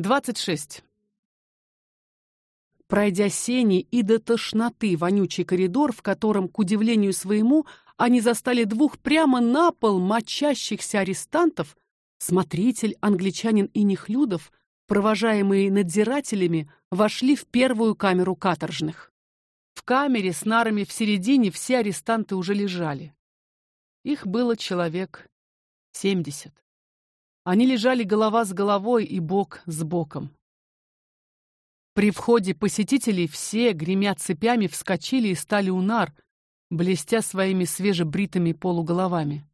26. Пройдя сени и до тошноты вонючий коридор, в котором, к удивлению своему, они застали двух прямо на пол мочащихся арестантов, смотритель, англичанин и Нехлюдов, провожаемые надзирателями, вошли в первую камеру каторжных. В камере с нарами в середине все арестанты уже лежали. Их было человек семьдесят. Они лежали голова с головой и бок с боком. При входе посетителей все, гремя цепями, вскочили и стали у нар, блестя своими свежебритыми полуголовами.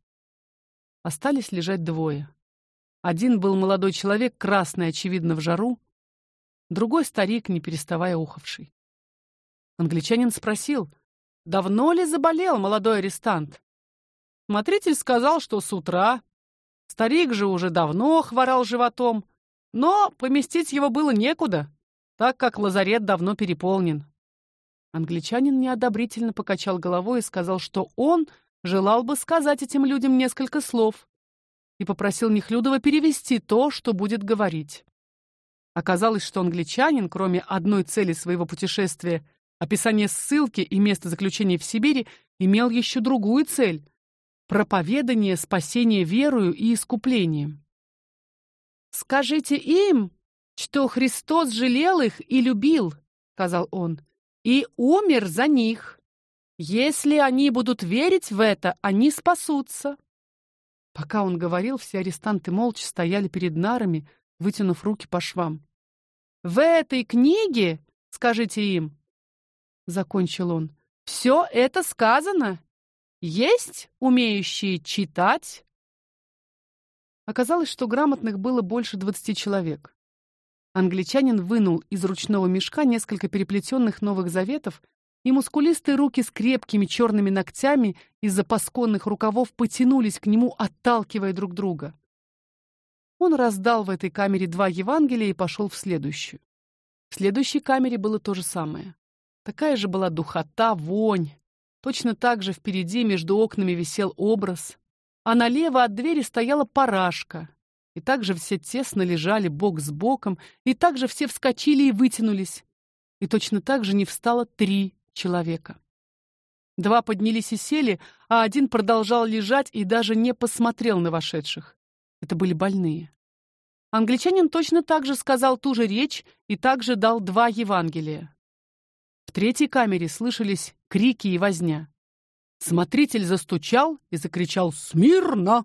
Остались лежать двое. Один был молодой человек, красный, очевидно, в жару, другой старик, не переставая ухавший. Англичанин спросил: "Давно ли заболел молодой арестант?" Смотритель сказал, что с утра, Старик же уже давно хворал животом, но поместить его было некуда, так как лазарет давно переполнен. Англичанин неодобрительно покачал головой и сказал, что он желал бы сказать этим людям несколько слов, и попросил Нехлюдова перевести то, что будет говорить. Оказалось, что англичанин, кроме одной цели своего путешествия описания ссылки и места заключения в Сибири, имел еще другую цель проповедание спасения верою и искуплением. Скажите им, что Христос жалел их и любил, сказал он, и умер за них. Если они будут верить в это, они спасутся. Пока он говорил, все арестанты молча стояли перед нарами, вытянув руки по швам. В этой книге, скажите им, закончил он. все это сказано, есть умеющие читать? Оказалось, что грамотных было больше двадцати человек. Англичанин вынул из ручного мешка несколько переплетенных новых заветов, и мускулистые руки с крепкими черными ногтями из-за пасконных рукавов потянулись к нему, отталкивая друг друга. Он раздал в этой камере два Евангелия и пошел в следующую. В следующей камере было то же самое. Такая же была духота, вонь. Точно так же впереди между окнами висел образ, а налево от двери стояла парашка. И также все тесно лежали бок с боком, и также все вскочили и вытянулись. И точно так же не встало три человека. Два поднялись и сели, а один продолжал лежать и даже не посмотрел на вошедших. Это были больные. Англичанин точно так же сказал ту же речь и также дал два Евангелия. В третьей камере слышались крики и возня. Смотритель застучал и закричал: "Смирно!"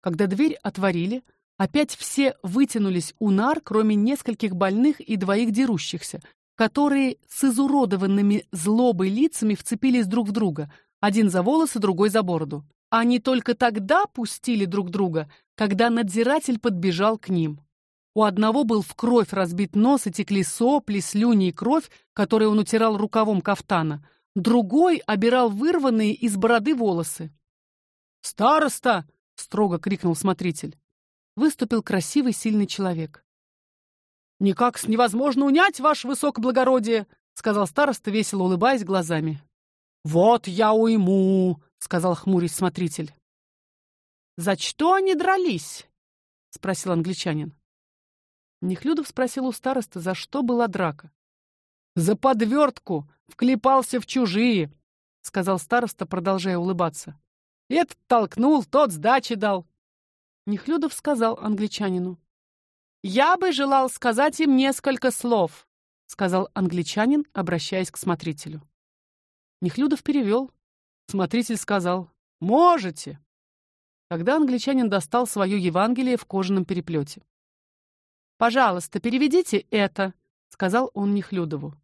Когда дверь отворили, опять все вытянулись у нар, кроме нескольких больных и двоих дерущихся, которые с изуродованными злобой лицами вцепились друг в друга, один за волосы, другой за бороду. Они только тогда пустили друг друга, когда надзиратель подбежал к ним. У одного был в кровь разбит нос и текли сопли, слюни и кровь, которые он утирал рукавом кафтана. Другой обирал вырванные из бороды волосы. "Староста!" строго крикнул смотритель. Выступил красивый, сильный человек. "Никак с невозможно унять ваше высокоблагородие", сказал староста, весело улыбаясь глазами. "Вот я уйму", сказал хмурясь смотритель. "За что они дрались?" спросил англичанин. Нехлюдов спросил у старосты, за что была драка. За подвертку, вклепался в чужие, сказал староста, продолжая улыбаться. Этот толкнул, тот сдачи дал. Нехлюдов сказал англичанину: "Я бы желал сказать им несколько слов", сказал англичанин, обращаясь к смотрителю. Нехлюдов перевел. Смотритель сказал: "Можете". Тогда англичанин достал свое Евангелие в кожаном переплете. "Пожалуйста, переведите это", сказал он Нехлюдову.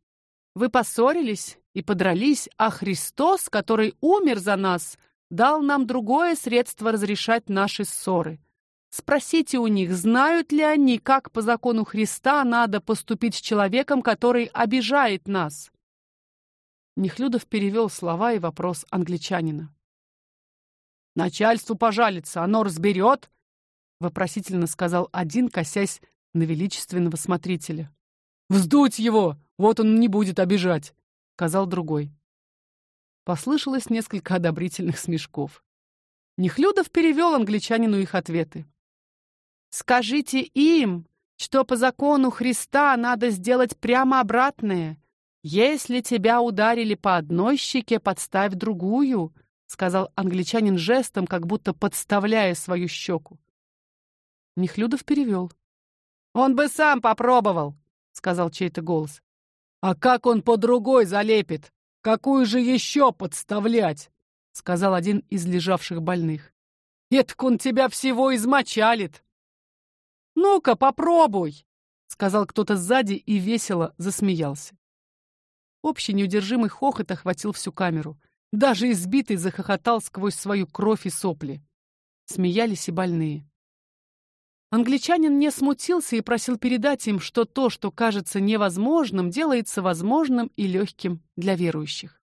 "Вы поссорились и подрались, а Христос, который умер за нас, дал нам другое средство разрешать наши ссоры. Спросите у них, знают ли они, как по закону Христа надо поступить с человеком, который обижает нас. Нехлюдов перевел слова и вопрос англичанина. Начальству пожалится, оно разберет, вопросительно сказал один, косясь на величественного смотрителя. Вздуть его, вот он не будет обижать, сказал другой. Послышалось несколько одобрительных смешков. Нехлюдов перевел англичанину их ответы. Скажите им, что по закону Христа надо сделать прямо обратное. Если тебя ударили по одной щеке, подставь другую, сказал англичанин жестом, как будто подставляя свою щеку. Нехлюдов перевел. Он бы сам попробовал, сказал чей-то голос. А как он по другой залепит? Какую же еще подставлять? сказал один из лежавших больных. Этак он тебя всего измочалит. Ну-ка, попробуй, сказал кто-то сзади и весело засмеялся. Общий неудержимый хохот охватил всю камеру. Даже избитый захохотал сквозь свою кровь и сопли. Смеялись и больные. Англичанин не смутился и просил передать им, что то, что кажется невозможным, делается возможным и легким для верующих.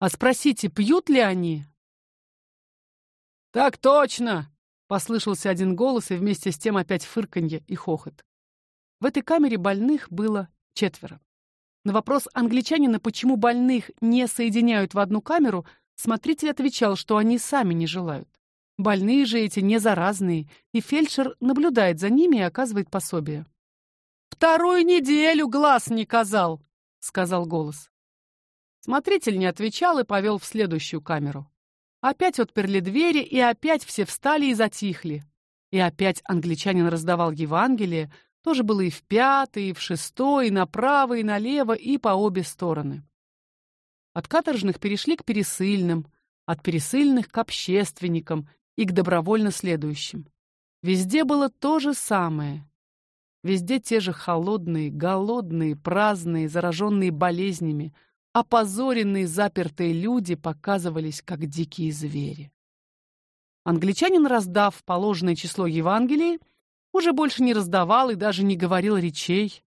А спросите, пьют ли они? Так точно, послышался один голос и вместе с тем опять фырканье и хохот. В этой камере больных было четверо. На вопрос англичанина, почему больных не соединяют в одну камеру, смотритель отвечал, что они сами не желают. Больные же эти не заразные, и фельдшер наблюдает за ними и оказывает пособие. Вторую неделю глаз не казал, сказал голос. Смотритель не отвечал и повел в следующую камеру. Опять отперли двери, и опять все встали и затихли. И опять англичанин раздавал Евангелие, тоже было и в пятый, и в шестой, и направо, и налево, и по обе стороны. От каторжных перешли к пересыльным, от пересыльных к общественникам, и к добровольно следующим. Везде было то же самое. Везде те же холодные, голодные, праздные, зараженные болезнями, опозоренные, запертые люди показывались как дикие звери. Англичанин, раздав положенное число Евангелий, уже больше не раздавал и даже не говорил речей.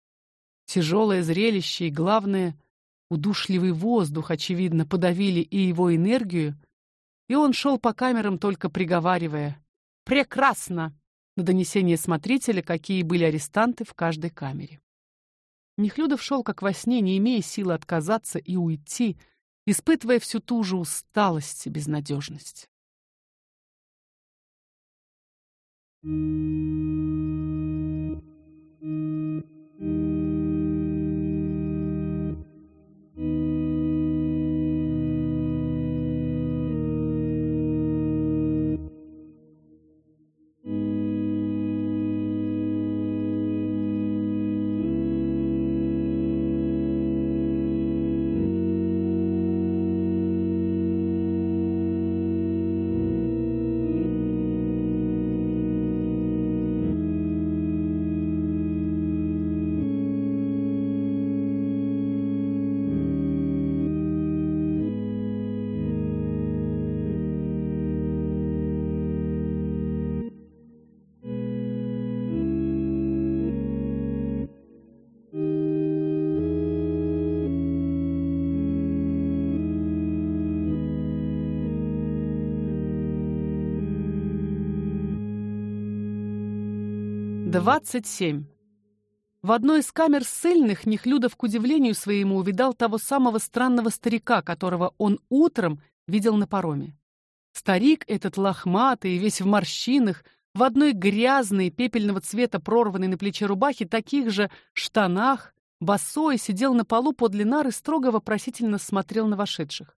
Тяжелое зрелище и главное удушливый воздух очевидно подавили и его энергию, и он шел по камерам, только приговаривая «Прекрасно!» на донесение смотрителя, какие были арестанты в каждой камере. Нихлюдов шел как во сне, не имея силы отказаться и уйти, испытывая всю ту же усталость и безнадежность. Thank you. 27. В одной из камер ссыльных Нехлюдов, к удивлению своему, увидал того самого странного старика, которого он утром видел на пароме. Старик этот лохматый, весь в морщинах, в одной грязной, пепельного цвета прорванной на плече рубахе, таких же штанах, босой, сидел на полу подле нары, строго вопросительно смотрел на вошедших.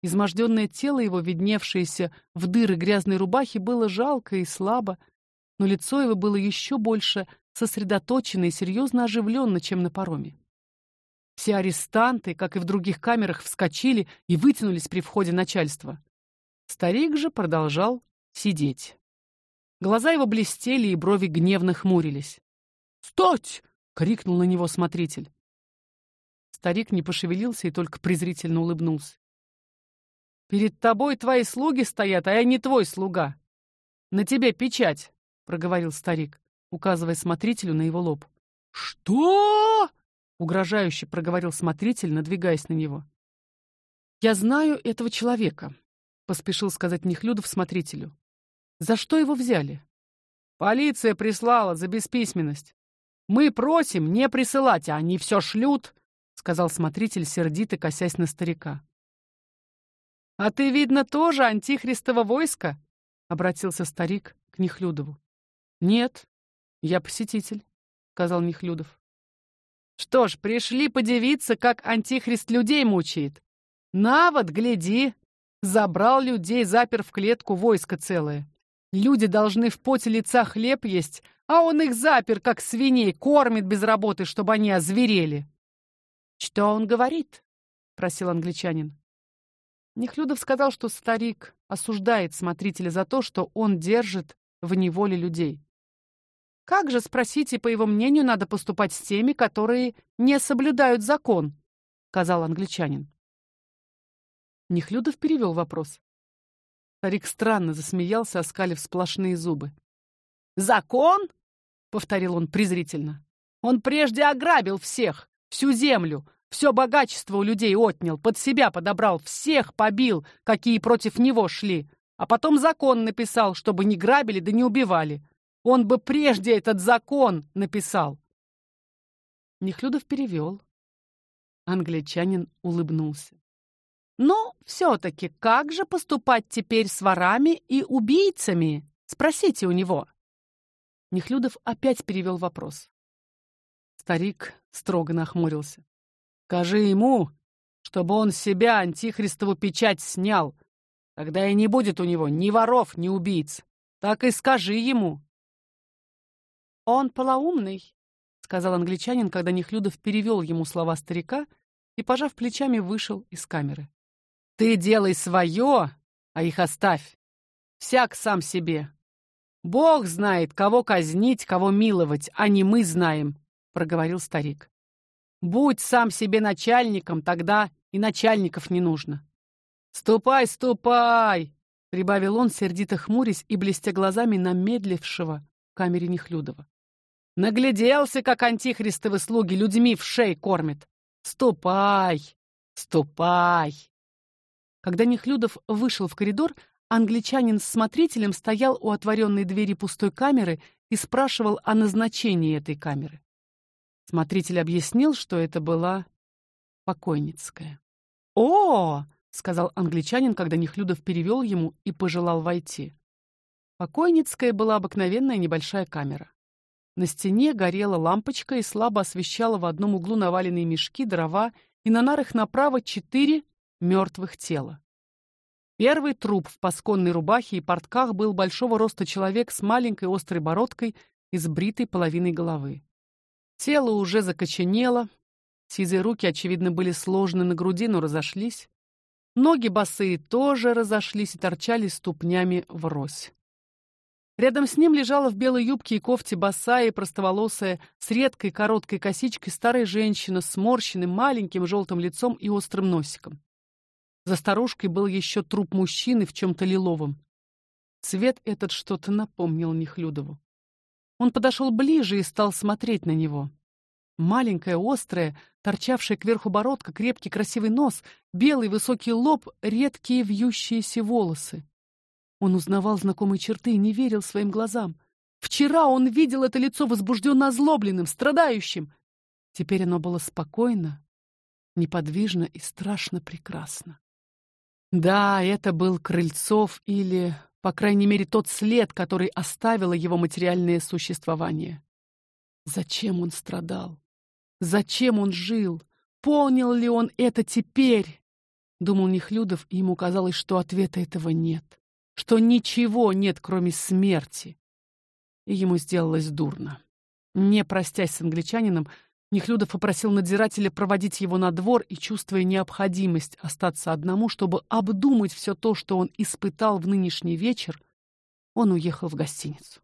Изможденное тело его, видневшееся в дыры грязной рубахи, было жалко и слабо, но лицо его было еще больше сосредоточено и серьезно оживленно, чем на пароме. Все арестанты, как и в других камерах, вскочили и вытянулись при входе начальства. Старик же продолжал сидеть. Глаза его блестели, и брови гневно хмурились. "Стать!" крикнул на него смотритель. Старик не пошевелился и только презрительно улыбнулся. Перед тобой твои слуги стоят, а я не твой слуга. На тебе печать, проговорил старик, указывая смотрителю на его лоб. Что? угрожающе проговорил смотритель, надвигаясь на него. Я знаю этого человека, поспешил сказать Нехлюдов смотрителю. За что его взяли? Полиция прислала за бесписьменность. Мы просим не присылать, а они все шлют, сказал смотритель сердито косясь на старика. А ты видно тоже антихристово войско? обратился старик к Нехлюдову. Нет, я посетитель, сказал Нехлюдов. Что ж, пришли подивиться, как антихрист людей мучает. На вот, гляди, забрал людей, запер в клетку войско целое. Люди должны в поте лица хлеб есть, а он их запер, как свиней, кормит без работы, чтобы они озверели. Что он говорит? просил англичанин. Нехлюдов сказал, что старик осуждает смотрителя за то, что он держит в неволе людей. Как же, спросите, по его мнению, надо поступать с теми, которые не соблюдают закон, сказал англичанин. Нехлюдов перевел вопрос. Старик странно засмеялся, оскалив сплошные зубы. Закон? повторил он презрительно. Он прежде ограбил всех, всю землю, все богатство у людей отнял, под себя подобрал, всех побил, какие против него шли, а потом закон написал, чтобы не грабили да не убивали. Он бы прежде этот закон написал. Нехлюдов перевел. Англичанин улыбнулся. Но все-таки как же поступать теперь с ворами и убийцами? Спросите у него. Нехлюдов опять перевел вопрос. Старик строго нахмурился. Скажи ему, чтобы он себя антихристову печать снял. Тогда и не будет у него ни воров, ни убийц. Так и скажи ему. Он полоумный, сказал англичанин, когда Нехлюдов перевел ему слова старика и, пожав плечами, вышел из камеры. Ты делай свое, а их оставь. Всяк сам себе. Бог знает, кого казнить, кого миловать, а не мы знаем, проговорил старик. Будь сам себе начальником, тогда и начальников не нужно. Ступай, ступай, прибавил он, сердито хмурясь и блестя глазами на медлившего в камере Нехлюдова. Нагляделся, как антихристовы слуги людьми в шей кормят. Ступай, ступай. Когда Нехлюдов вышел в коридор, англичанин с смотрителем стоял у отворенной двери пустой камеры и спрашивал о назначении этой камеры. Смотритель объяснил, что это была покойницкая. "О!" сказал англичанин, когда Нехлюдов перевел ему и пожелал войти. Покойницкая была обыкновенная небольшая камера. На стене горела лампочка и слабо освещала в одном углу наваленные мешки, дрова, и на нарах направо четыре мертвых тела. Первый труп в пасконной рубахе и портках был большого роста человек с маленькой острой бородкой и с бритой половиной головы. Тело уже закоченело, сизые руки очевидно были сложены на груди, но разошлись. Ноги босые тоже разошлись и торчали ступнями врозь. Рядом с ним лежала в белой юбке и кофте босая и простоволосая, с редкой короткой косичкой старая женщина с сморщенным маленьким желтым лицом и острым носиком. За старушкой был еще труп мужчины в чем то лиловом. Цвет этот что-то напомнил Нехлюдову. Он подошел ближе и стал смотреть на него. Маленькая, острая, торчавшая кверху бородка, крепкий красивый нос, белый высокий лоб, редкие вьющиеся волосы. Он узнавал знакомые черты и не верил своим глазам. Вчера он видел это лицо возбужденно озлобленным, страдающим. Теперь оно было спокойно, неподвижно и страшно прекрасно. Да, это был Крыльцов или, по крайней мере, тот след, который оставило его материальное существование. Зачем он страдал? Зачем он жил? Понял ли он это теперь? думал Нехлюдов, и ему казалось, что ответа этого нет, что ничего нет, кроме смерти. И ему сделалось дурно. Не простясь с англичанином, Нехлюдов попросил надзирателя проводить его на двор и, чувствуя необходимость остаться одному, чтобы обдумать все то, что он испытал в нынешний вечер, он уехал в гостиницу.